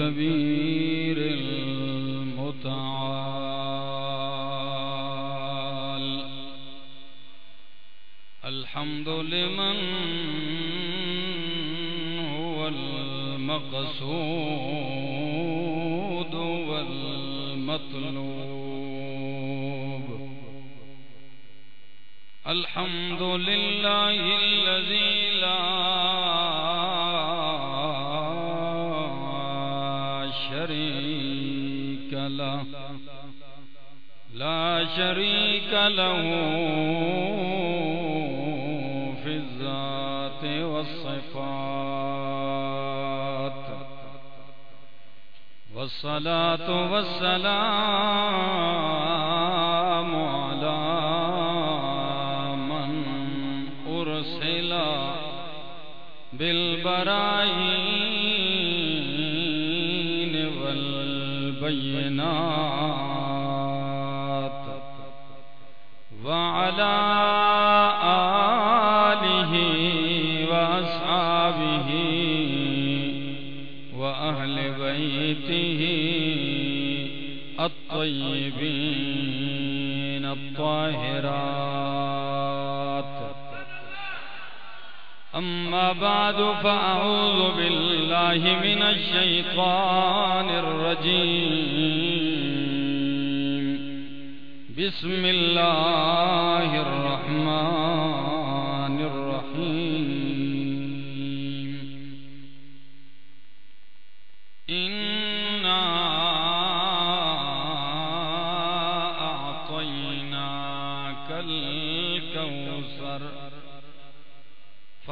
الكبير المتعال. الحمد لمن هو المقصود والمطلوب. الحمد لله الذي لا لا شريك له في الذات والصفات والصلاة والسلام على من أرسل بالبراهين الطيبين الطاهرات. أما بعد فأعوذ بالله من الشيطان الرجيم. بسم الله الرحمن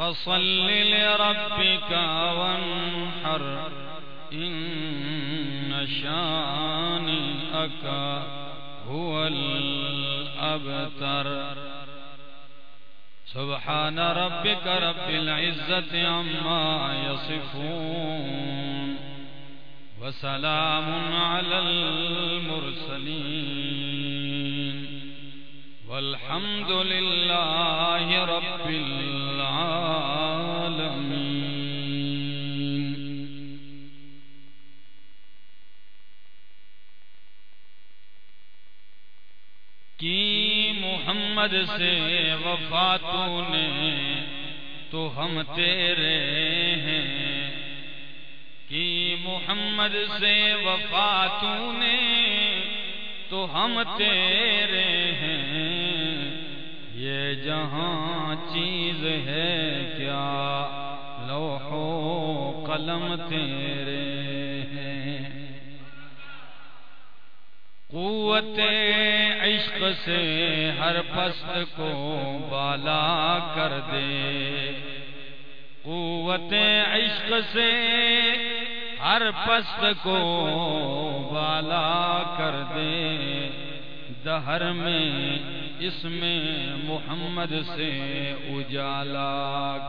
فصل لربك وانحر إن شانئك هو الأبتر. سبحان ربك رب العزة عما يصفون وسلام على المرسلين. والحمد لله رب العالمين. کی محمد سے وفاتوں نے تو ہم تیرے ہیں۔ کی محمد سے وفاتوں نے تو ہم تیرے ہیں۔ یہ جہاں چیز ہے کیا لوح و قلم تیرے ہیں۔ قوت عشق سے ہر پست کو بالا کر دے۔ قوت عشق سے ہر پست کو بالا کر دے۔ دہر میں، اس میں محمد سے اجالا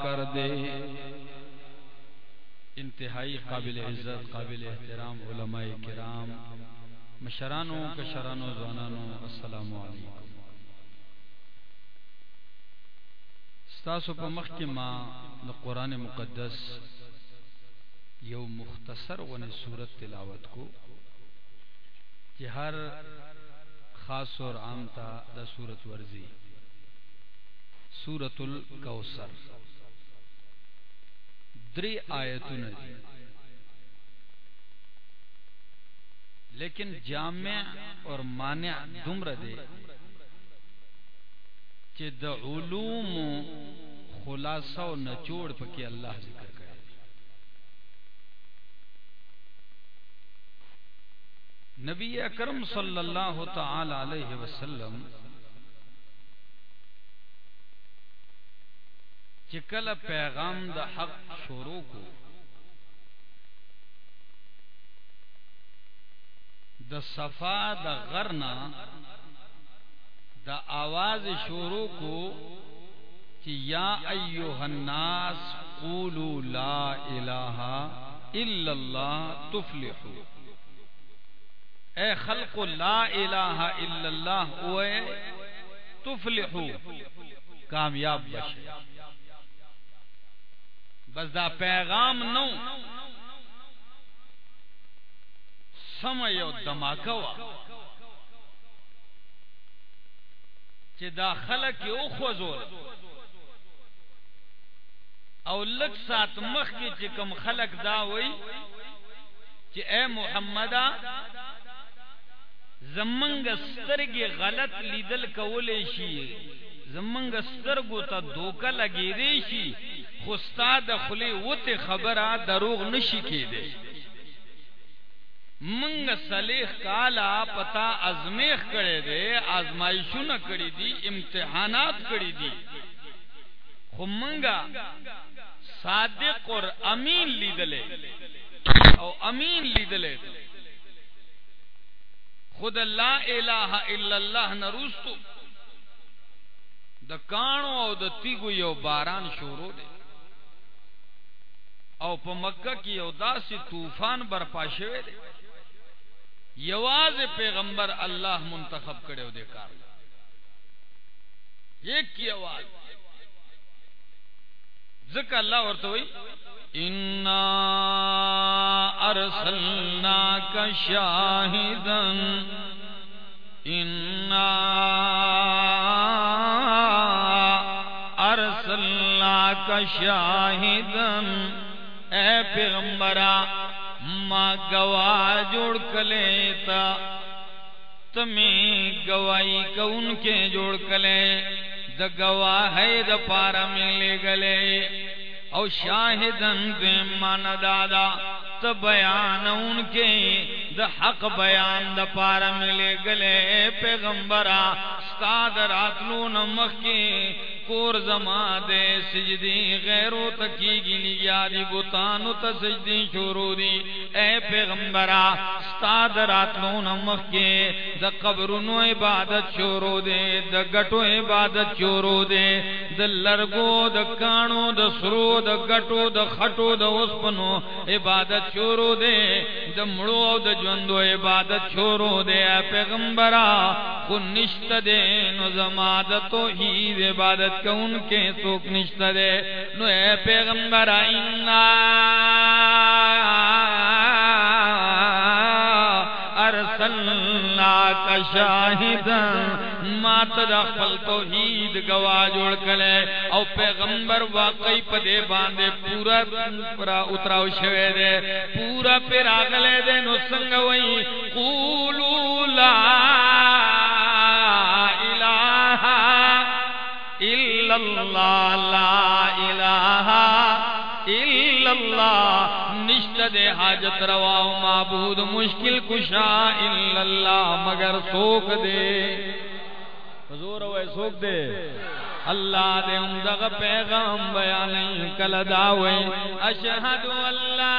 کر دے۔ انتہائی قابل عزت، قابل احترام علماء کرام مشرانو کشرانو زوانانو السلام علیکم۔ ستاسو په مخ کې ما د قران مقدس یو مختصر ونه صورت تلاوت کو چې هر خاص اور عام تا د صورت ورزي سورۃ الکوثر۔ درې آیتونه دي لیکن جامع اور مانع دمر دے۔ چې د علوم خلاصہ او نچوڑ پکې الله ذکر کړي نبی اکرم صلی اللہ تعالی علیہ وسلم چکل پیغام د حق شروع کو، د صفا د غرنا د آواز شروع کو کہ یا ایوہ الناس قولوا لا الہ الا اللہ تفلحو۔ اے خلق لا الہ الا اللہ ہوئے تفلحو، کامیاب بشے بس دا پیغام نو۔ سم یو دماکه دا خلک یو خوځول او لک سات مخ کې چې کم خلق دا وای چې اے محمد زمنګ سترګې غلط لیدل کولې شي. زمنګ سترګو ته دوکه لګې دی شي. خو استاد خلی وته خبره دروغ نشي کېده منګ صلیح کالا پتا ازمیخ کړي دي آزمائشونه کړي دي، امتحانات کړي دي. خو منګه صادق اور امین لیدلے او امین لیدلے خود لا الہ الا اللہ نروستو. د کانو او د تیگو یو باران شروع دے. او په مکه کې یو داسې طوفان برپا شوه دی یواز پیغمبر الله منتخب کړو دے کار. ایک کی آواز ذکر اللہ اور تو انا ارسلنا کا شاہدن انا اے پیغمبرا، ما گواہ جوڑ کلے تا تمہیں گواہی کون کے جوڑ کلے؟ د گواہ د پارا ملے گلے۔ او شاہدن دے من دادا، تو بیان ان کے، دا حق بیان د پارا ملے گلے پیغمبرا استاد راتلو نمخ کے کور زما دے سجدی غیرو تکی گلی یادی بوتانو تا سجدی شروع دی۔ اے پیغمبرا، استاد راتلو نمخ کے۔ دا قبرونو عبادت شروع دے دا گٹو عبادت شروع دے۔ دا لرگو دا کانو دا سرو دا گٹو دا خٹو دا اسپنو عبادت شروع دے۔ دا مڑو دا جوندو عبادت شروع دے۔ اے پیغمبرا خون نشت دے، نو زما دا توحید عبادت کا ان کے سوک نشت دے۔ نو اے پیغمبر اینا ارسلنا کا شاہدن مات دا خپل توحید گوا جوڑ کلے۔ او پیغمبر واقعی پدے باندے پورا پورا اتراو شوے دے۔ پورا پیر آگلے دے، نو سنگوئی قولو لا اللہ لا الہ الا اللہ نشت دے حاجت روا معبود، مشکل کشا الا اللہ، مگر سوک دے۔ حضور ہوئے سوک دے۔ اللہ دے اندغ پیغام بیانی کل داوے۔ اشہد اللہ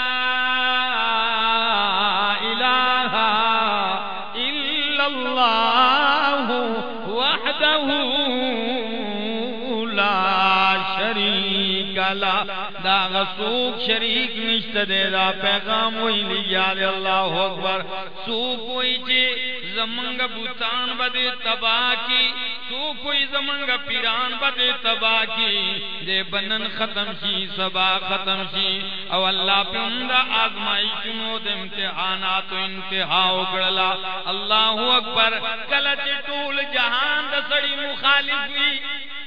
الہ الا اللہ وحدہ شریک دا غسوک شریک نشت دے دا پیغام ہوئی لیا دے اللہ اکبر. سوک ہوئی چی زمنگ بوتان بدے تباہ کی تو کوئی زمنگ پیران بدے تباہ کی. دے بنن ختم شی، سبا ختم شی. او اللہ پہ اندہ آزمائی چنو دے امتحانات و انتہا اگڑلا اللہ اکبر، کلچ ٹول جہان دا سڑی مخالف ہوئی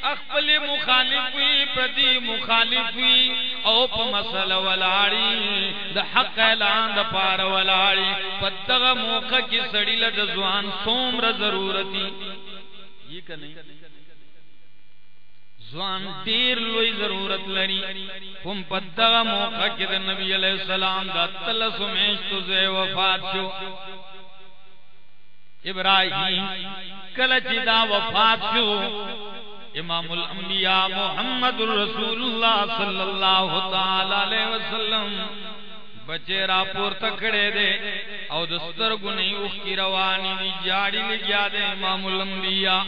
اخپل مخالف وی، پردی مخالف وی، او په مسله ولاړی د حق اعلان د پار ولاړی پدغه موقع کې سړی له ځوان څومره ضرورتي یہ کہ نہیں؟ ځوان ډیر لوی ضرورت لري هم پدغه موقع کې د نبی علی السلام د تلسو میشتو زه وفات شو۔ ابراہیم کله چې دا وفات شو۔ امام الانبیاء محمد الرسول اللہ صلی اللہ تعالی علیہ وسلم، بچے را پور تکڑے دے او دستر گنی اوخ کی روانی دی جاڑی لگیا دے امام الانبیاء.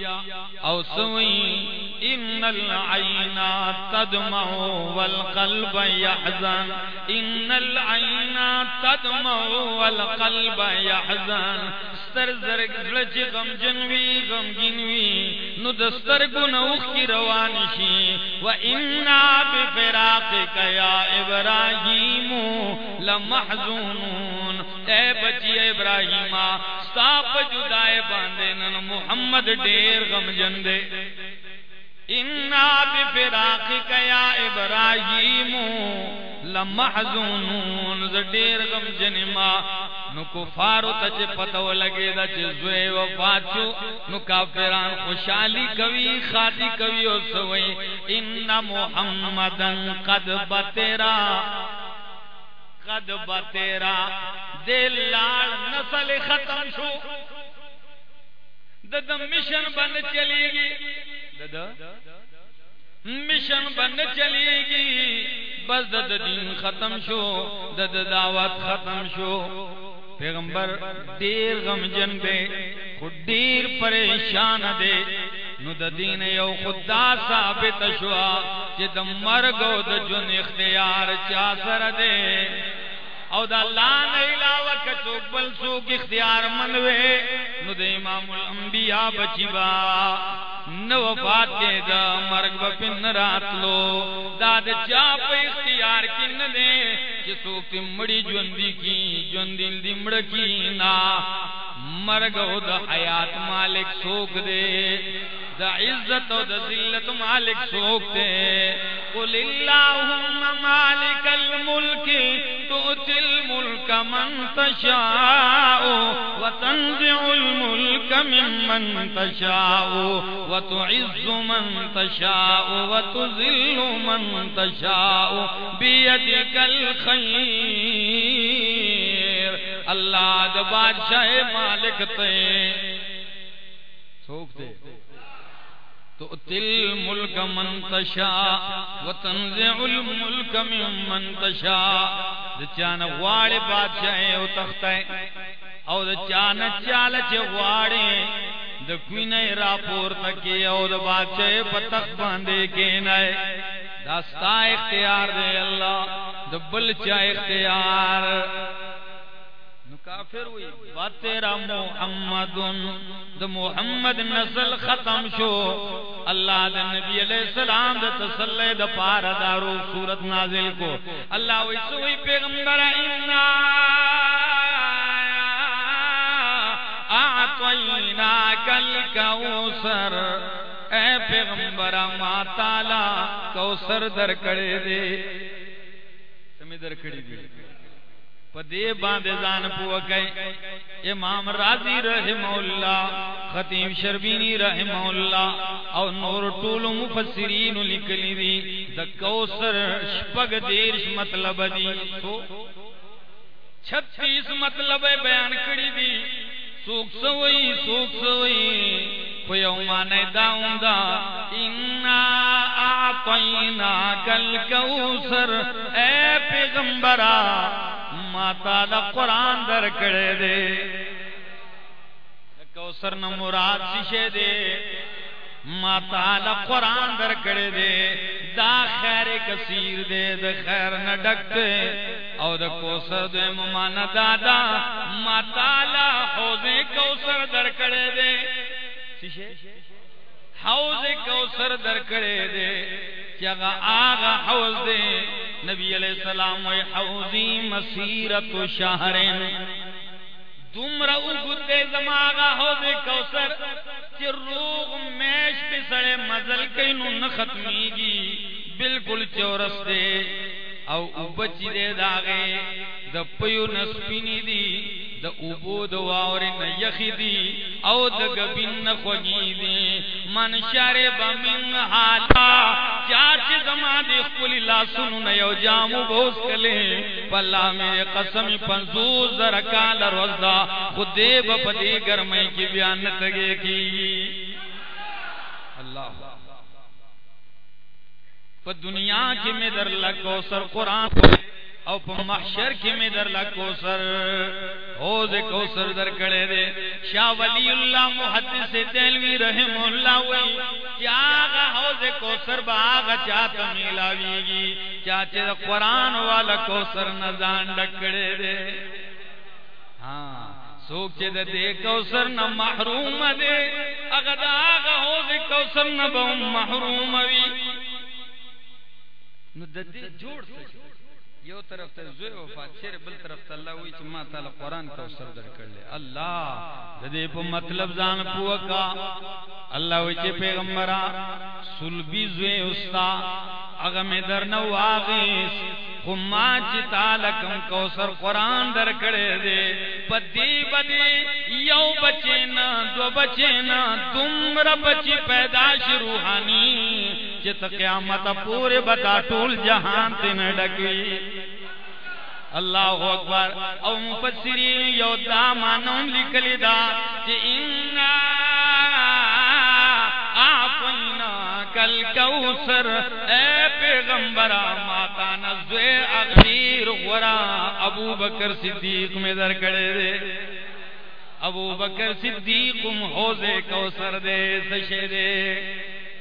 او سوئی ان العین تدمع والقلب یحزن. ان العین تدمع والقلب یحزن. ستر زرگ زلچ غم جنوی غم گنوی نو دستر گنوخ کی روانی شی و انا بفراقک یا ابراہیم لمحزونون. اے بچ بچی ابراہیم ساپ جدائے باندے نن محمد ڈیر غم جندے۔ انا بفراقک یا ابراہیم، لمحزونون ز ډیر غم جنما۔ نو کفارو ته چې پتو لګي دا چې زوی وفات شو نو کافران خوشحالي کوي خاطي کوي او سوي ان محمدن قد بترا قد بترا دل لال نسل ختم شو۔ د مشن بند چلے گی۔ دد؟ مشن بند چلے گی۔ بس دد دین ختم شو، دد دعوت ختم شو۔ پیغمبر دیر غم جن دے، خود دیر پریشان دے۔ نو د دین یو خدا ثابت شوا چې د مرګ او د جن اختیار چا سره دے او دا اللہ نه علاوه کڅوک بل څوک اختیار منوي، نو د امام الانبیاء بچی با. نو وفات کے دا مرگ بپن راتلو. دا دا چاپ اختیار کی ندے چی سوکتی مڑی جوندی کی جوندی دی مڑکی نا. مرگ او دا حیات مالک سوک دے، دا عزت و دا ذلت مالک سوکتے قل اللہم مالک الملک، تؤتی الملک من تشاء و تنزع الملک من من تشاء و تعز من تشاء و تذل من تشاء بیدک الخیر اللہ دا بادشاہ مالک تے۔ سوکتے تو تل ملک منتشا و تنزع الملک من منتشا۔ چان غواڑی بادشاہ او تختے او د چان چال چ غواڑی د کوین را پور تکی او د بادشاہ پتخ باندې کینای داستا اختیار دے اللہ، د بل چا اختیار۔ کافر ہوئی۔ واتیرا محمد دا محمد نسل ختم شو۔ اللہ دا نبی علیہ السلام دا تسلی دا پارا دارو صورت نازل کو۔ اللہ وی سوئی پیغمبر، انا اعطینا کل کوسر اے پیغمبر، ما تالا کوسر در کڑے دے سمی در کڑی دے پدے باندے زان پو گئے۔ امام راضی رحمہ اللہ خطیب شربینی رحمہ اللہ او نور طول مفسرین لکلی دی۔ دا کوسر شپگ دیرش مطلب دی۔ سو چھتیس مطلب بیان کری دی۔ سوک سوئی سوک سوئی کوئی اومانے داؤں دا۔ انا آتینا کل کوسر اے پیغمبرہ ماتا دا قرآن در کڑے دے۔ کوسر نہ مراد شیشے دے۔ ماتا دا قرآن در کڑے دے۔ دا خیر کثیر دے، دا خیر نہ ڈکتے۔ او دا کوسر دے ممانا دادا، ماتا لا حوض کوسر در کڑے دے۔ شیشے؟ حوض کوسر در کڑے دے۔ چگا آغا حوز دے۔ نبی علیہ السلام وی حوزی مسیرت و شہرین۔ تم رو گتے زماغا حوز کوسر چی روغ میش پی سڑے مزل کئی نو نختمی گی بالکل چورس دے۔ او بچی دے داغے د پیو نسپینی دی د اوبو د واورې نه یخی دی، او د غبین نه خوږی دی۔ من شاره بمن حالا چا چې زما د خپل لاسونو نه یو جامو بوس کله پلا مې قسم پنځو زر کال روزا خدای په دې ګرمۍ کې بیان تګي کی۔ الله په دنیا کې مې در لکو سر قران او په محشر کې مې در لا کوثر او دې کوثر در کړه دې شاه ولی الله محدث دلوی رحم الله وی۔ کیا چاغه حوض کوثر باغ چاته میلاویږي چاته قرآن والا کوثر نه ځان ډکړه دې ها ہاں، سوک چې د دې کوثر نه محروم دې هغه دا هغه حوض کوثر نه به محروم وي نو د دې جوړ څه یو طرف ته زوی وفات شیر بل طرف ته الله وی چې ما تعالی قران کو سر در کړل الله، د دې په مطلب ځان پوکا الله وی چې پیغمبرا سلبی زوی استا هغه مې در نو واغیس خو ما چې تعالی کوم کوثر قران در کړې دې پدی بدی یو بچینا دو بچینا تم رب بچی پیدا روحانی چت قیامت پورے بتا ٹول جہان تین ڈکی اللہ اکبر۔ او مفسرین یو دا مانون لکلی دا چی انا آفینا کل کوسر اے پیغمبرا ماتا نزوے اغیر غرا ابو بکر صدیق میں در کڑے دے۔ ابو بکر صدیق حوضے کوسر دے، سشے دے۔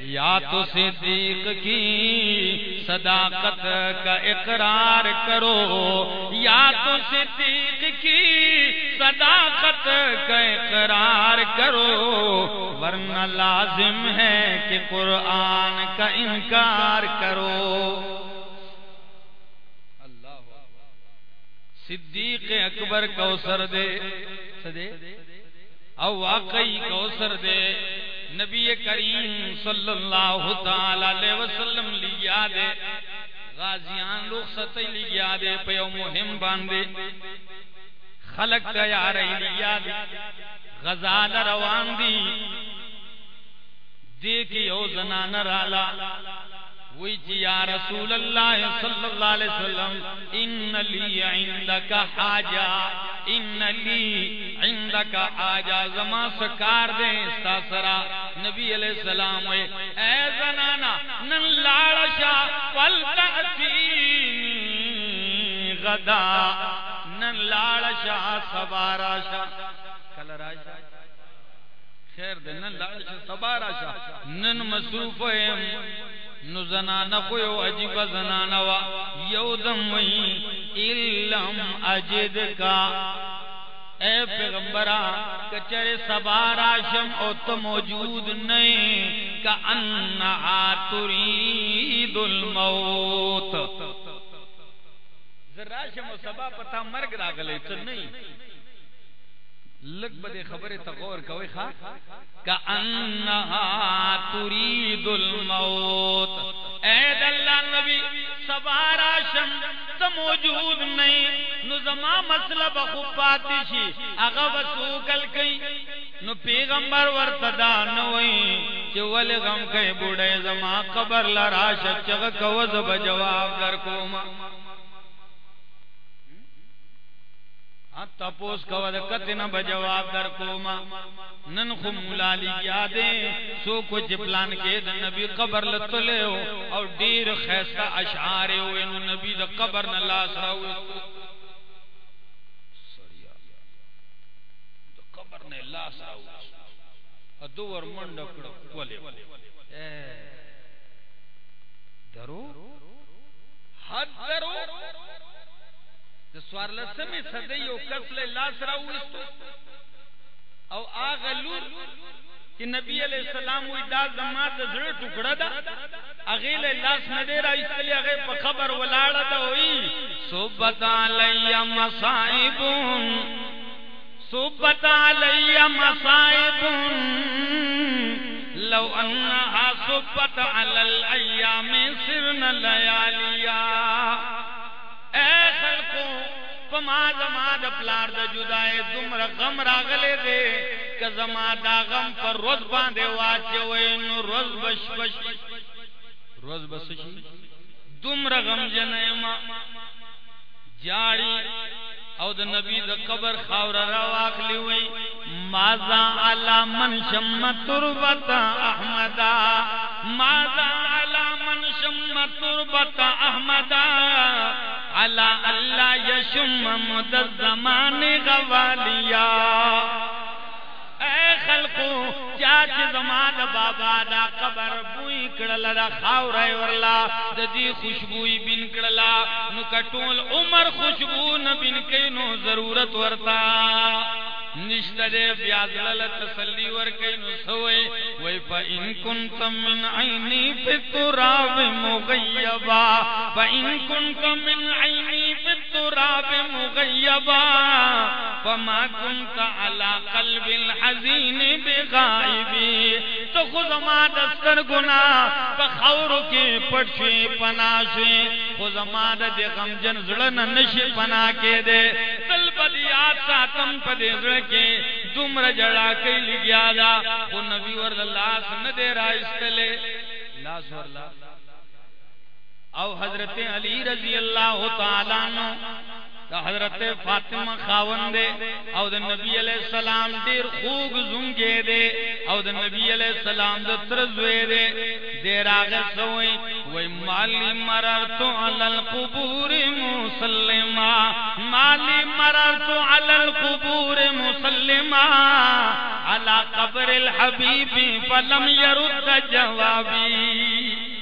یا تو صدیق کی صداقت کا اقرار کرو، یا تو صدیق کی صداقت کا اقرار کرو، ورنہ لازم ہے کہ قرآن کا انکار کرو۔ صدیق اکبر کوثر دے۔ او واقعی کوثر دے۔ نبی کریم صلی اللہ تعالی علیہ وسلم لیا دے غازیان رخصت لیا دے پیو مہم باندے۔ خلق تیار لیا دے غزال روان دی۔ دیکھی او زنان رالا۔ وی جی یا رسول اللہ صلی اللہ علیہ وسلم، ان لی عندک حاجہ، ان لی عندک حاجہ، زما سکار دے استاسرا نبی علیہ السلام وی اے زنانا، نن لارشا فلتعتینی غدا، نن لارشا سباراشا کل راشا خیر دے، نن لارشا سباراشا نن مصروف ہے نو زنانا خو یو عجیب زنانا وا یو دم وی علم اجد کا۔ اے پیغمبرا، کچر سبارا شم او تو موجود نہیں کا انہا ترید الموت۔ ذرا شم و سبا پتا مرگ راگلے تو نہیں لگ بدے خبر تغور کوئی خواہ کأنہا ترید الموت۔ اید اللہ نبی سوارا شم تا موجود نہیں۔ نو زما مطلب مسئلہ بخوب پاتی شی اگا وسوکل کئی۔ نو پیغمبر ورتدا نوئی، چی ولی غم کئی بوڑے، زما قبر لراشت چگا کوز بجواب در کوما۔ تپوس کو د کتنا بجواب در کوما۔ نن خو مولالی یادې سو کچھ پلان کې د نبی قبر لتلې او ډیر خیسه اشعار او نو نبی د قبر نه لاس راو د قبر نه لاس راو ادو ور منډ کړو د سوار لسمه صدې یو کس له لاس راوستو او اغه لور چې نبی علی السلام وی دا زما د زړه ټوکړه ده اغه له لاس نه دی راځلی هغه په خبر ولاړه ده وی صوبت علی مصائب صوبت علی مصائب لو انها صوبت علی الايام سرنا لياليا پما زما د پلار د جدای دمر غم راغله دے۔ ک زما دا غم پر روز باندې واچوي نو روز بش بش۔ روز بس شي دمر غم جنې ما۔ جاړي او د نبی د قبر خاور را واخلی وی مازا علا من شم تربت احمدا۔ مازا علا من شم تربت احمدا۔ اللہ اللہ یشم مدد زمان غوالیا اے خلقو چاچ زمان بابا دا قبر بوئی کڑلا دا خاور ہے ورلا، دا دی خوشبوئی بن کڑلا. نو کٹول عمر خوشبو نبن کئی نو ضرورت ورتا. نشته دې بیا دل تسلی ور کوي نو سوې وای فإن كنتم من عيني في التراب مغيبا فإن كنتم من عيني التراب مغيبا فما كنت على قلب الحزين بغائبي تو خود ما دستر گنا بخور کی پڑشی پناشی خود ما دے غم جن زڑن نشی پنا کے دے. تل بدیات ساتم پدے زڑ کے. دمر جڑا کئی لگیا دا. خو نبی ورد اللہ سن دے رائستلے لا سور لا او حضرت علی رضی اللہ تعالیٰ نو دا حضرت فاطمہ خاون دے، او دا نبی علیہ السلام دیر خوگ زنگے دے، او دا نبی علیہ السلام دا ترزوے دے، دیر آگے سوئی، وی مالی مررتو علی القبور مسلمہ، مالی مررتو علی القبور مسلمہ، علی قبر الحبیب فلم يرد جوابی۔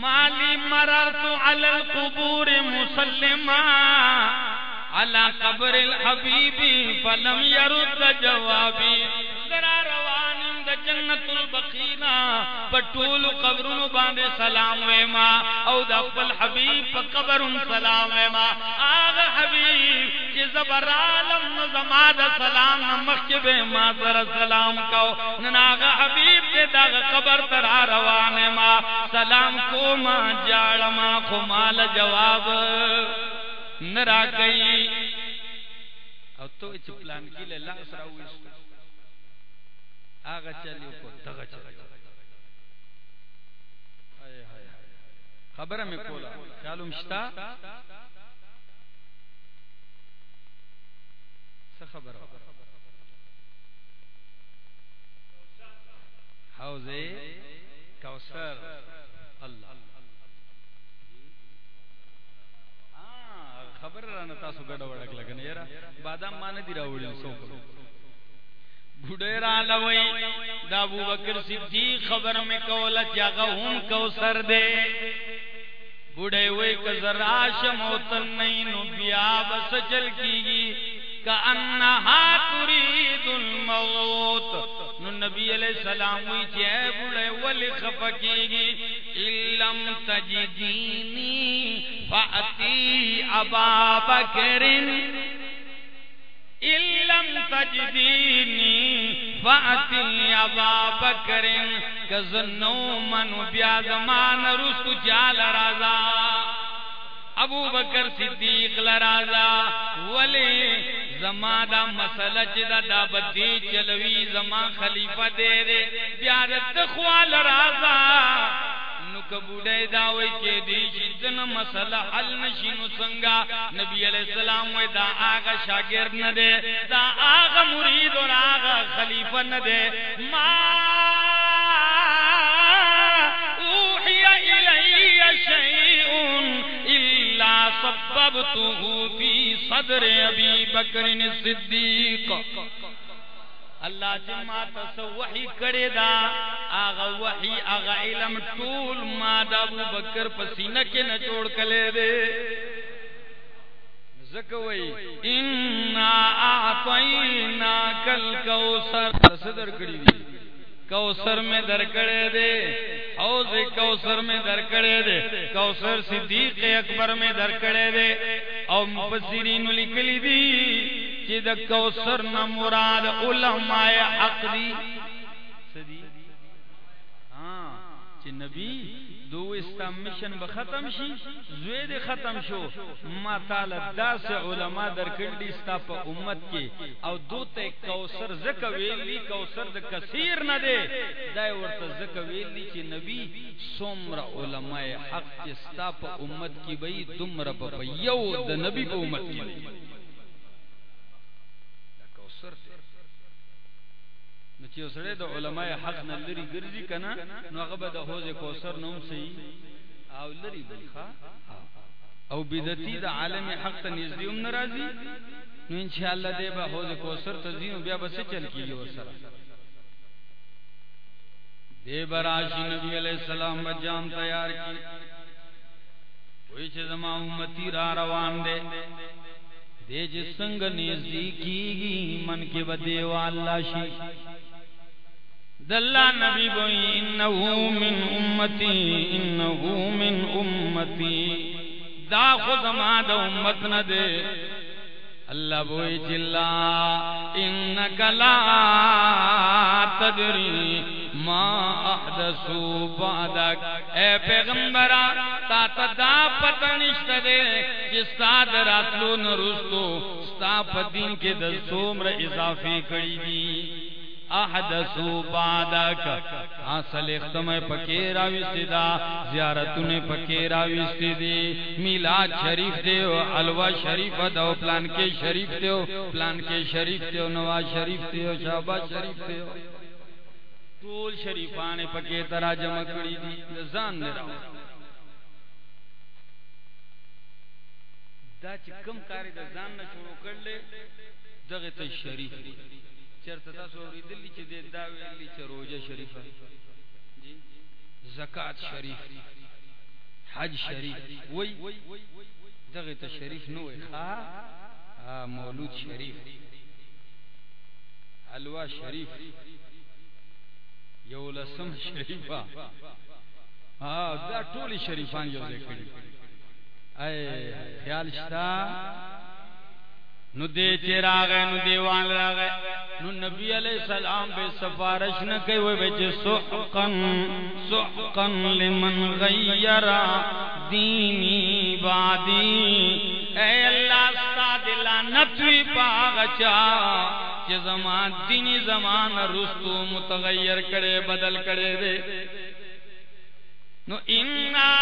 مالی مررت علی القبور مسلما علی قبر الحبیب فلم يرد جوابی۔ ذرا روانم جنت البقینا پټول قبرونو باندې سلام وېما او د خپل حبیب په قبرون سلام وېما اغه حبیب چې زبر عالم نو زما د سلام نمخ کې به ما سره سلام کو نناغه حبیب دې دا قبر تر روانه ما۔ سلام کو ما جاړ ما، خو مال جواب نرا گئی او تو اچ پلان کی له لاس راوېست آغا چلیو کو دغا چلیو۔ خبر میں کولا خیالو مشتا سخبر حوض کوثر، اللہ۔ خبر رانا تاسو گڑا وڑک لگن، یرا۔ بادام مان دی راوڑی سو بڑے را لوئی، دا ابو بکر صدیق خبر میں کولا چاگا ہون کوثر دے۔ بڑے وے کا کزراش موتن نہیں نو بیا بس چل کی گی۔ کانہا ترید الموت۔ نو نبی علیہ السلام ہوئی چھے بڑے ولی خفکی گی۔ علم تجدینی فاتی ابا بکرن علم تجدینی فاتی ابا بکرن کزنو منو بیا زمان رسو جال رازا. ابو بکر صدیق لرازا. ولی زما دا مسئلہ چی دا دا بدی چلوی زما خلیفہ دے دے بیاد تخوال رازا. کبوڑے داوئی کے دی جدن مسئلہ حل نشینو سنگا، نبی علیہ السلام وی دا آغا شاگرد ندے، دا آغا مرید اور آغا خلیفہ ندے۔ ما اوحی الی شیئن الا سببته فی صدر ابی بکر صدیق۔ اللہ جمع تس وحی کرے دا، آغا وحی، آغا علم طول ما دا ابو بکر پسینہ کے نچوڑ کلے دے۔ زکوئی انا آتینا کل کوسر صدر کری دی۔ کوسر میں در کڑے دے، حوض کوسر میں در کڑے دے۔ کوسر صدیق اکبر میں در کڑے دے۔ او مفسرین لکلی دی چی دا کوسر نا مراد علماء حق دی ہاں چی نبی دو استا مشن بختم شی، زوید ختم شو. ما تعالی دا سے علماء در کردی استا پا امت کی او دو تے کوسر زک ویلی کوسر دا کثیر نہ دے. دای ورطا زک ویلی چی نبی سومر علماء حق چی استا پا امت کی بئی دمر پا یو دا نبی پا امت کی بئی دا کوسر تے نو چې سره د علماء حق نه لري ګرځي کنه، نو هغه به د حوض کوثر نوم سي او لري بلخا او بدعتي د عالم حق ته نږدې هم ناراضي نو ان شاء الله دې به حوض کوثر ته ځینو بیا به چل کیږي ورسره؟ دې براشي نبی عليه السلام بجام تیار کی وای چې زما امتی را روان دي دے جسنگ نیزی کی گی من کے بدے والا شی دلہ نبی بوئی انہو من امتی، انہو من امتی. دا خود ما دا امت نہ دے. اللہ بوئی چلا انکا لا تدری ما احدثو بعدک. اے پیغمبرہ تا تدا پتنشت دے جستا در اطلو نرستو، ستا پدین کے در سومر اضافی کری دی. احدثو بعدک. حاصل اختم پکی راوستی دا. زیارتون پکی راوستی دی. میلاد شریف دیو علوہ شریف دو پلان کے شریف دیو پلان کے شریف دیو نواز شریف دیو شعبہ شریف دیو طول شریفان پکی ترا جمع کری دی. زان نراو دا چی کم کاری دا زان نشورو کر لے دغت شریف دی چرته تاسو ورېدلی چې د دا ویلي چې روزه شریفه جی زکات شریف حج شریف وای. دغه ته شریف نو وای. ها مولود شریف. حلوا شریف. یو لسم شریفه. ها دا ټول شریفان یو ځای کړی اے خیال شتا نو دے چرا گئے نو دیوان را گئے نو نبی علیہ السلام بے سفارش نہ کئی وہ بچ سحقن سحقن لمن غیرا دینی بادی۔ اے اللہ، ستا استاد لعنتوی پاغچا کہ زمان دینی زمان رستو متغیر کرے، بدل کرے دے۔ نو انہا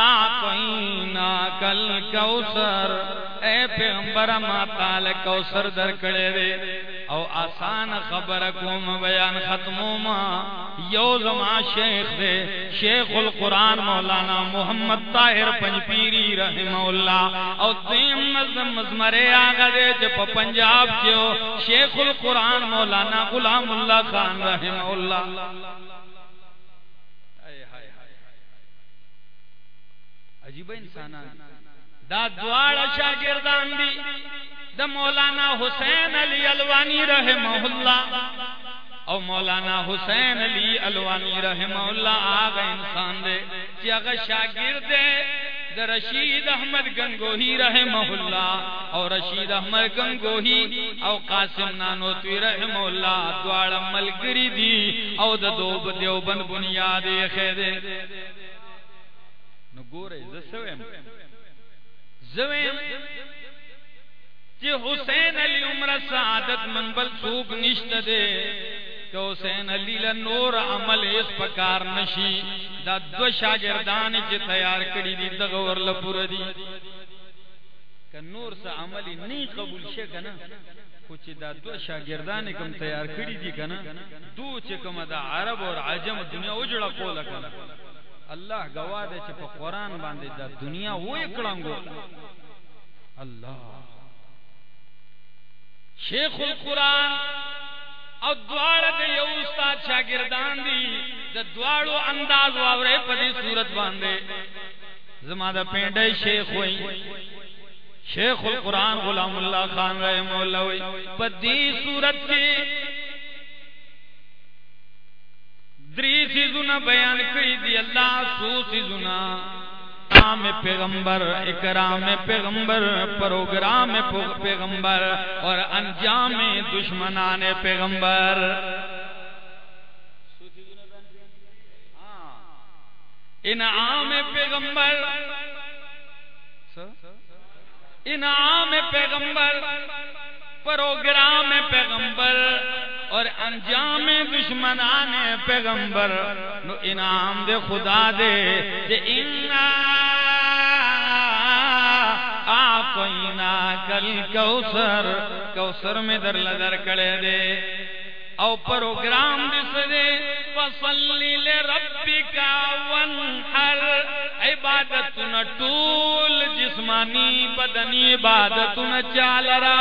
آقینا کل کوسر اے پیغمبر، ما تال کوسر در کڑے دے۔ او آسان خبر کوم بیان ختمو ما یو زما شیخ دے، شیخ القرآن مولانا محمد طاہر پنجپیری رحمہ اللہ۔ او دیم نظم مزمرے آگا دے، جب پنجاب کیو۔ شیخ القرآن مولانا غلام اللہ خان رحمہ اللہ۔ عجیب انسانان دا دوار شاگردان دی. دا مولانا حسین علی الوانی رحمہ اللہ او مولانا حسین علی الوانی رحمہ اللہ آگا انسان دے. چی اگا شاگرد دے. دا رشید احمد گنگوہی رحمہ اللہ او رشید احمد گنگوہی او قاسم نانوتوی رحمہ اللہ دوار ملگری دی. او دا دوب دیوبند بنیاد خیدے. نو ګوره ز سویم زویم چې حسین علی عمر سعادت من بل سوق نشته ده کہ حسین علی ل نور عمل اس پکار نشی، دا دو شاگردان چې تیار کړی دي دغه ورل پور دي کہ نور سا عملی نہیں قبول شے کنا؟ خو دا دو شاگردان کوم تیار کړی دي کنا؟ دو چې کوم دا عرب اور عجم دنیا وجړه کوله کنا۔ اللہ گواہ دے چھ پا قرآن باندے دا دنیا وہ اکڑانگو اللہ۔ شیخ القرآن او دوار دے یو استاد شاگردان دی، دا دوارو انداز واورے پا دی صورت باندے۔ زمان دا پینڈے شیخ ہوئی۔ شیخ القرآن غلام اللہ خان رحمہ اللہ ہوئی۔ پا دی صورت کے دری سیزونا بیان کری دی، اللہ سو سیزونا اکرام پیغمبر اکرام پیغمبر، پروگرام پیغمبر اور انجام دشمنان پیغمبر۔ ہاں۔ انعام پیغمبر۔ انعام پیغمبر۔ پروگرام پیغمبر۔ اور انجام دشمنان پیغمبر، نو انعام دے خدا دے دے انا آقینا کل کوسر کوسر میں در لدر کڑے دے۔ او پروگرام دس دے فصلی لربکا ونحر عبادتنا طول جسمانی، بدنی عبادتنا چالرا۔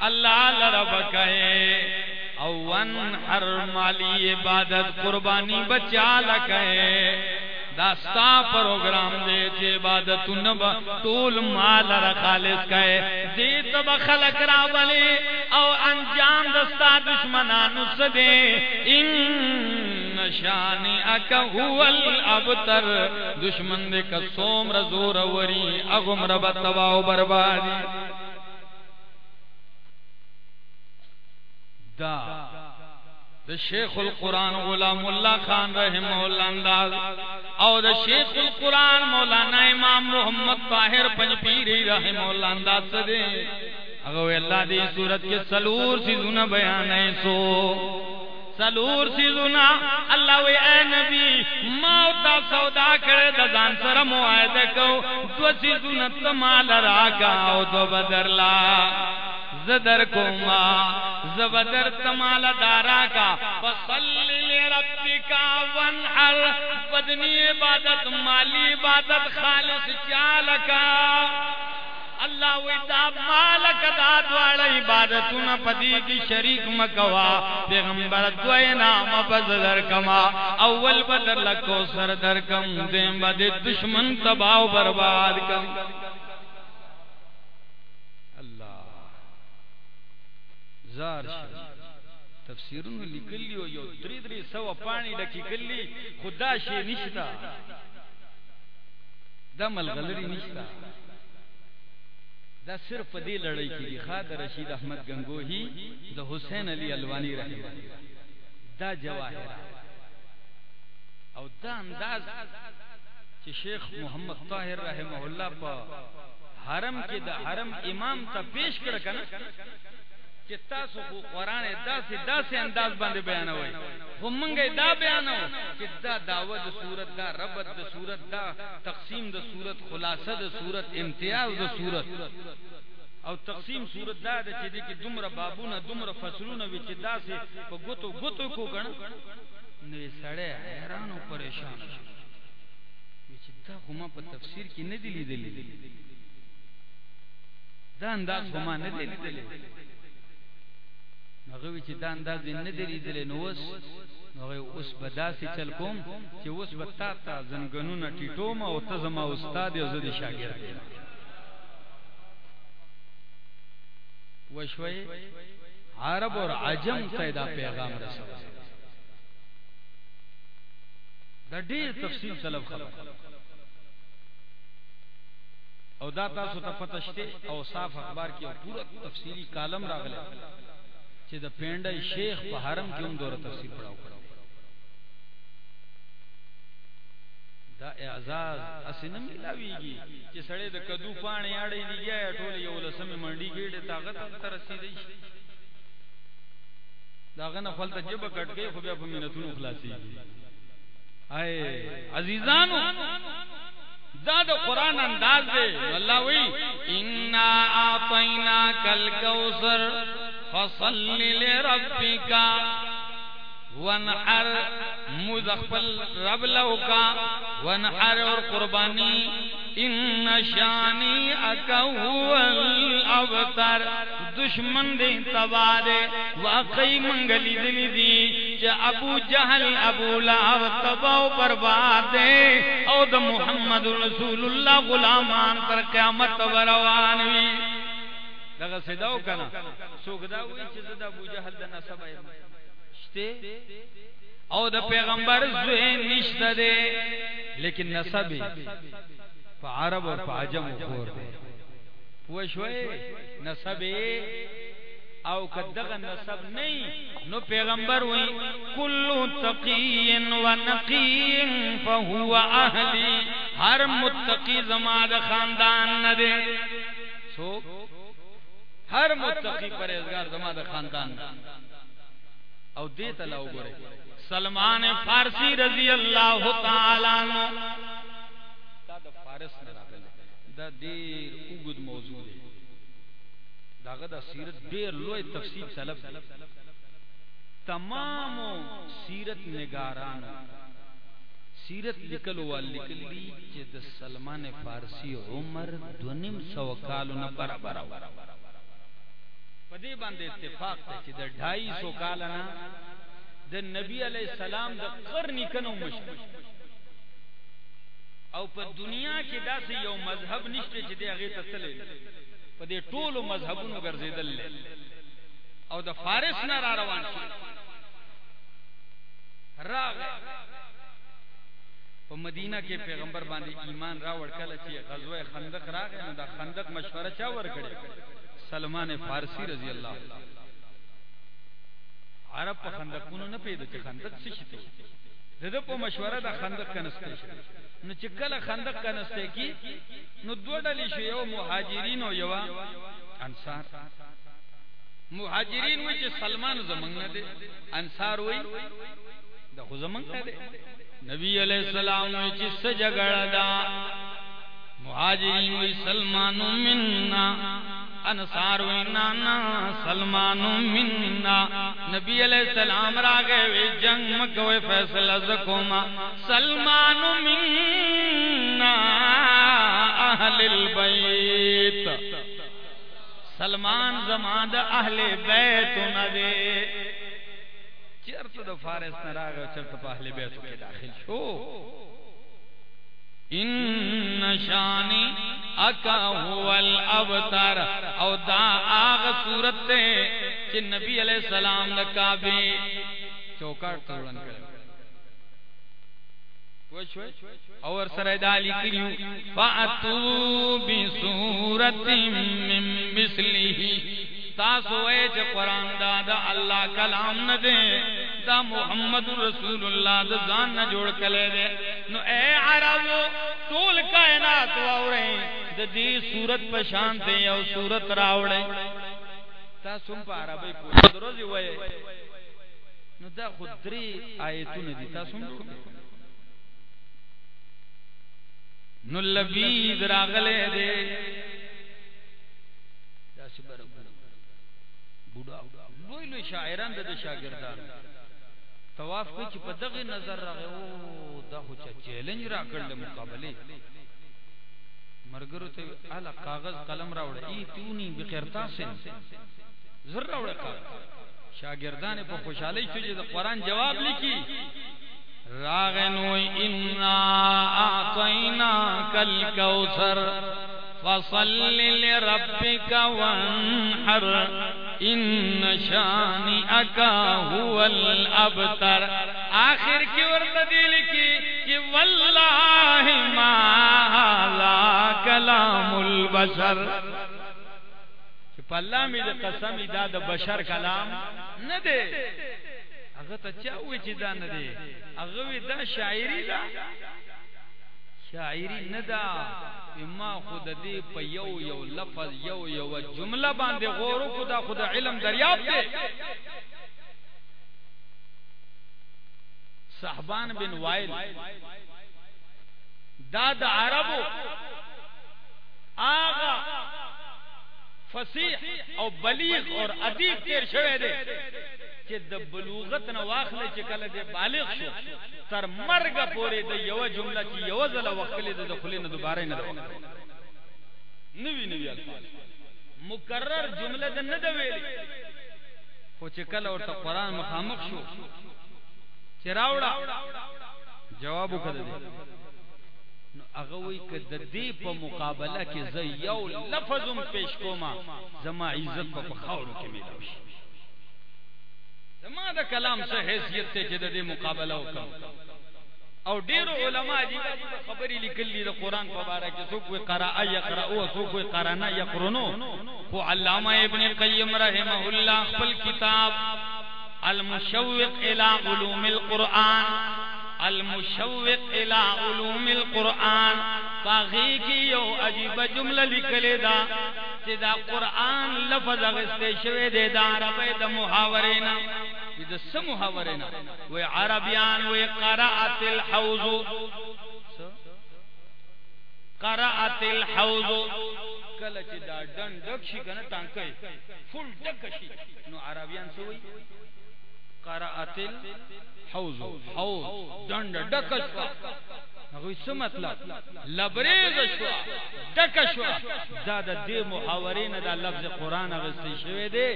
اللہ لرب کہے اوان ہر مالی عبادت قربانی بچا لکھے داستا پروگرام دے چے عبادت نبا طول مال را خالص کئے دیت بخلق را بلے او انجام دستا دشمنانو سدے ان نشانی اکا هو الابتر۔ دشمن دے کا سوم رزور وری، اغم رب تباو بربادی۔ دا دا شیخ القرآن غلام اللہ خان رحمہ اللہ انداز او دا شیخ القرآن مولانا امام محمد طاہر پنجپیری رحمہ اللہ انداز سے اگو اللہ دی صورت کے سلور سی زنہ بیان ہے سو۔ سلور سی زنا اللہ وی اے نبی موتا سودا کرے دا زان سر معاہدہ کو۔ دو سی زنا تمال راکا او دو بدر لا۔ زدر کوما، زبدر تمال دارا کا فصلی لربکا ونحر بدنی عبادت، مالی عبادت، خالص چالکا اللہ وی دا مالک دا دوار عبادتون پدی کی شریک مکوا، پیغمبر دوئے نام بزدر کما۔ اول بدر لکو سر در کم، دیم بدی دشمن تباو برباد کم۔ زار تفسیروں میں لکھ لیو یو دری دری سو پانی ڈکی کلی خدا شی نشتا دا ملغلری نشتا دا صرف دی لڑائی کی دی خواہ رشید احمد گنگوہی دا حسین علی الوانی رحمہ دا جواہر او دا انداز چی شیخ محمد طاہر رحمہ اللہ پا حرم کی دا حرم امام تا پیش کرکا نا کہ تاسو کو قرآن دا سے انداز باندے بیانا ہوئی وہ منگے دا بیانا ہو دا دعوت دا صورت دا، ربط دا صورت دا، تقسیم دا صورت، خلاصہ دا صورت، امتیاز دا صورت۔ او تقسیم صورت دا دا چی دی کہ دمر بابونا دمر فصلونا وی چی دا سے پا گتو گتو کو گنا نوی سڑے حیران و پریشان وی چی دا خما پا تفسیر کی ندلی دلی دا انداز خو خما ندلی دلی هغه چې دا انداز نه دی دلی نو اوس هغه اوس بداسي چل کوم چې اوس بتا تا زنګنونه ټیټوم او ته زما استاد او زه دي شاګرد وشوي عرب اور عجم ته پیغام رسول دا ډیر تفصیل سلف خبر او دا تاسو ته پتشته او صاف اخبار کې پورا تفصیلی کالم راغله چې د پینډه شیخ په حرم کې هم دوره تفسیر پڑھاو دا اعزاز اسنه ملاویږي چې سړی د کدو پانی اړې دیږي ټول یو لسمه منډي ګډه طاقت تر رسیدي دا غنه خپل ته جبه کټ خو بیا په مينتونو خلاصي اے عزیزانو، دا د قران انداز دی الله وی ان اعطینا کل کوثر فصل لربك ونحر مزخفل رب لوکا ونحر اور قربانی، ان شانی اکو الابتر. دشمن دے تبارے واقعی منگلی دلی دی، چا ابو جہل، ابو لہو تباو برباد دے. او دا محمد رسول اللہ غلامان پر قیامت بروانوی دغه سیداو کنه. څوک دا وی چې زدا ابو جهل د نسب شته؟ او د پیغمبر زوی نشته ده لیکن نسب په عرب او په عجم خور ده پوه شوي نسب او کدغه نسب نه نو پیغمبر وی کل تقی و نقی فهو اهلی. هر متقی زما د خاندان نه ده سو ہر متقی پرہیزگار زما د خاندان او دے تلا وګوره سلمان فارسی رضی اللہ تعالی عنہ۔ دا د فارس نه راغله دا ډیر وګد موضوع دی داغه د سیرت ډیر لوی تفصیل سلف تمام سیرت نگاران۔ سیرت لکلو وال لکلی چې د سلمان فارسی عمر دونیم سو کالو نه برابر پدې باندې اتفاق ته چې د 250 کال نه د نبی علی السلام د قرن کنو مشکل۔ او په دنیا کې داسې یو مذهب نشته چې دی هغه ته تللی په دې ټولو مذهبونو ګرځیدل او د فارس نه را روان شي راغ۔ په مدینه کې پیغمبر باندې ایمان را کله چې غزوه خندق راغی نو د خندق مشوره چا ورکړي سلمان فارسی رضی الله عرب په خندقونو نه پیدا چې خندق څه شي دغه په مشوره د خندق کنسته شي نو چې کله خندق کنسته کی، نو دوه ډلې شو یو مهاجرین او یو انصار۔ مهاجرین وای چې سلمان زمنګ نه دي انصار وای د خو زمنګ نه دي نبی علیہ السلام وای چې سجګړه دا مهاجرین وای سلمان مننا۔ انصار وینانا سلمان مننا نبی علیہ السلام را گئے وی جنگ مکوے فیصلہ زکوما، سلمان مننا اہل البیت۔ سلمان زمان دا اہل بیت ندے چرت دا فارس نراغ چرت پا اہل بیتو کے داخل شو۔ ان شانی اکا هو الابتر. او دا آغا صورت تے کہ نبی علیہ السلام دا کعبی چوکاٹ توڑن کر اور سر دالی کریو فاتو بی صورت من مثلی تاسو اے چ قرآن دا دا اللہ کلام نہ دے، دا محمد رسول اللہ دا زان نہ جوڑ کلے دے۔ نو اے عرب طول کائنات واورے، دا دی صورت پشان دے او صورت راوڑے۔ تا سن پا عربی پوچھ دروزی وے نو دا خود دری آیتون دی، تا سن نو لبید راغلے دے۔ دا سبر بوډا لوی لوی شاعران د شاګردان طواف کوي چې په دغه نظر راغی، او دا خو چیلنج را مقابله مرګرو ته اعلی کاغذ قلم راوړ ای تونی بقرطاس زر راوړ شاګردان په چې د قران جواب لیکي. راغنو ان اعطینا کل کوثر فصل لربك وانحر. ان شانی اکا هو الابتر آخر کی ورد دیل کی کہ واللہ ما لا کلام البشر پلا می د قسم دا د بشر کلام نه دی هغه ته چا وی چې دا نه دی وی دا شاعری دا۔ شاعری نه دا اما خود دې په یو یو لفظ یو یو جمله باندې غور کو دا خود علم دریاب دے۔ صحبان بن وائل۔ داد عربو آغا فصیح او بلیغ اور ادیب تیر شوے دے۔ چې د بلوغت نه واخلې چې کله دې بالغ شو. تر مرګ پورې د یو جمله چې یو ځله وکړې د دخلې نه دوباره نه ده نوی نوی الفاظ. مکرر جمله د نه ده ویلې. خو چې کله ورته قران مخامخ شو، چې راوړه، جواب وکړه نو هغه وی ک د دې په مقابله کې زه یو لفظم پیش کوما زما عزت په خاورو کې میلاو زما دا کلام څه حیثیت ته چې د دې مقابله وکم؟ او ډیر علما دي خبرې لیکلې د قران په اړه کې، څوک وي قراء يقرأ او څوک وي قرانا یقرنو. خو علامه ابن قیم رحمه الله خپل کتاب المشوق الى علوم القرآن المشوق الى علوم القرآن. پاغی کی یو عجیب جملہ لکلے دا چې دا قرآن لفظ اغسطے شوے دے دا عربی دا محاورینا دا سم محاورینا وی عربیان وی قرأت الحوض. قرأت الحوض. کله چې دا ډن ډک شي کنه فل ډک شي نو عربیان څه وی؟ قرأت الحوض حوض ډن ډک شو هغه څه مطلب؟ لبریز شو ډک شو دا د دې محاورې نه دا لفظ قران غوښتي شوی دی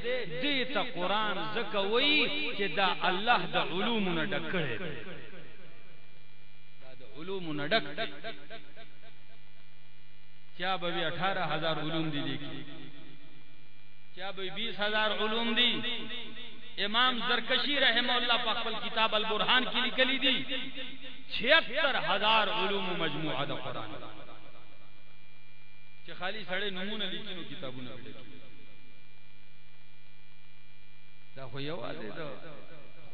دې ته قران زکه وی چې دا الله د علومونو ډکړي دا د علوم نڈک کیا بھائی اٹھارہ ہزار علوم دی دیکھی کیا بھائی بیس ہزار علوم دی امام زرکشی رحمہ اللہ پاکل کتاب البرحان کی لکلی دی۔ چھتر ہزار علوم مجموعہ دا قرآن۔ کہ خالی سڑے نمون لکی نو کتابوں نے بڑھے دا خو یو آده دا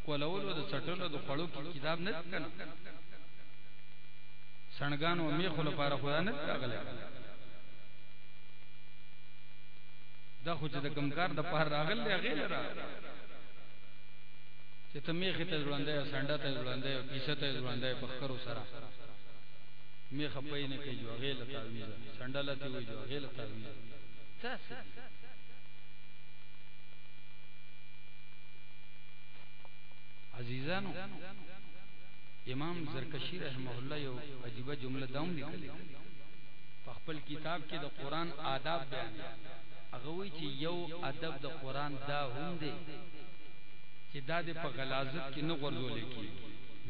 قولولو دا سٹولو دا خڑو کی کتاب نت کنا۔ سنگانو میخو لپارا خدا نت کاغلے دا خو چې د کمکار د پار راغل دی غیر را۔ چې ته میخه ته ځوړندې سنډه ته ځوړندې کیسه ته ځوړندې بخرو سره. میخه پې نه کوي جو غیل تعویذ سنډه لته وي جو غیل تعویذ تاسو عزیزانو، امام زرکشی رحمه الله یو عجیب جمله داوم لیکلی په خپل کتاب کې د قران آداب بیان. هغه وی چې یو ادب د قران دا هم دی. چې دا د په غلازت کې نه ورزول کی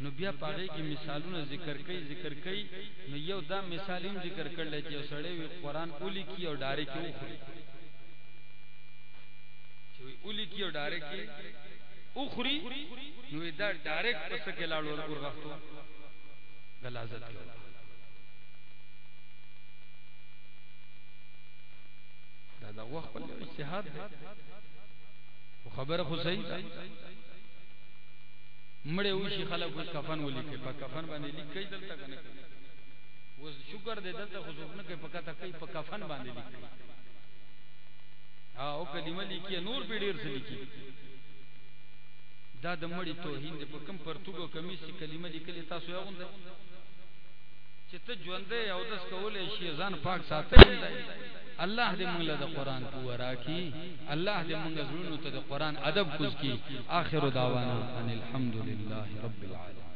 نو بیا پاره کې مثالونه ذکر کوي ذکر کوي نو یو دا مثالیم ذکر کړل چې سړی وی قران اولی کی او ډاره کې وخوري. چې وی اولی کی او ډاره کې وخوري، نو دا ډایرکټ پس کې لاړ ورغختو غلازت کې دا دا وخت په اجتهاد دی. خو خبره خو صحیح ده. مړې وشي خلک وس کفن ولیکي. په کفن باندې لیکي، دلته کنه وس شکر دې دلته خو څوک نه کوي، په کته کوي، په کفن باندې لیکي. او کلمه لیکي، نور په ډیر څه لیکي. دا د مړی توهین په کم پرتګو کمیسي کلمه لیکلي تاسو یو غونډه چې ته ژوندې او داس کولې شي ځان پاک ساتل الله دې موږ له قران کو راکی الله دې موږ زړونو ته د قران ادب کوز کی اخر دعوانا ان الحمد لله رب العالمین.